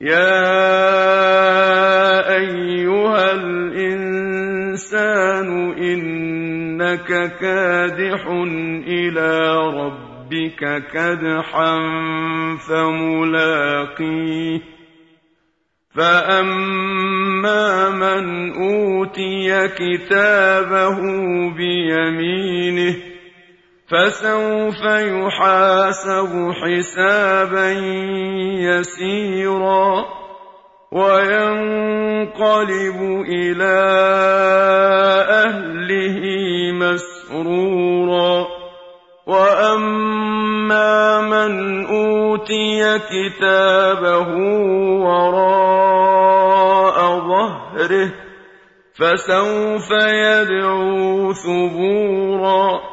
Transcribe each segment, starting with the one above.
يا أيها الإنسان إنك كادح إلى ربك كدحا فملاقيه. فأما من أوتي كتابه بيمينه فسوف يحاسب حسابا يسيرا وينقلب إلى أهله مسرورا وأما من أوتي كتابه وراء ظهره فسوف يدعو ثبورا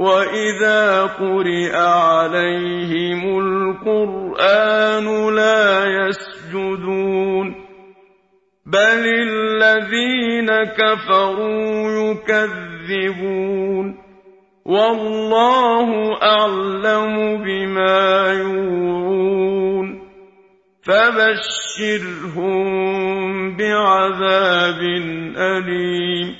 وإذا قرئ عليهم القرآن لا يسجدون بل الذين كفروا يكذبون والله أعلم بما يوعون فبشرهم بعذاب أليم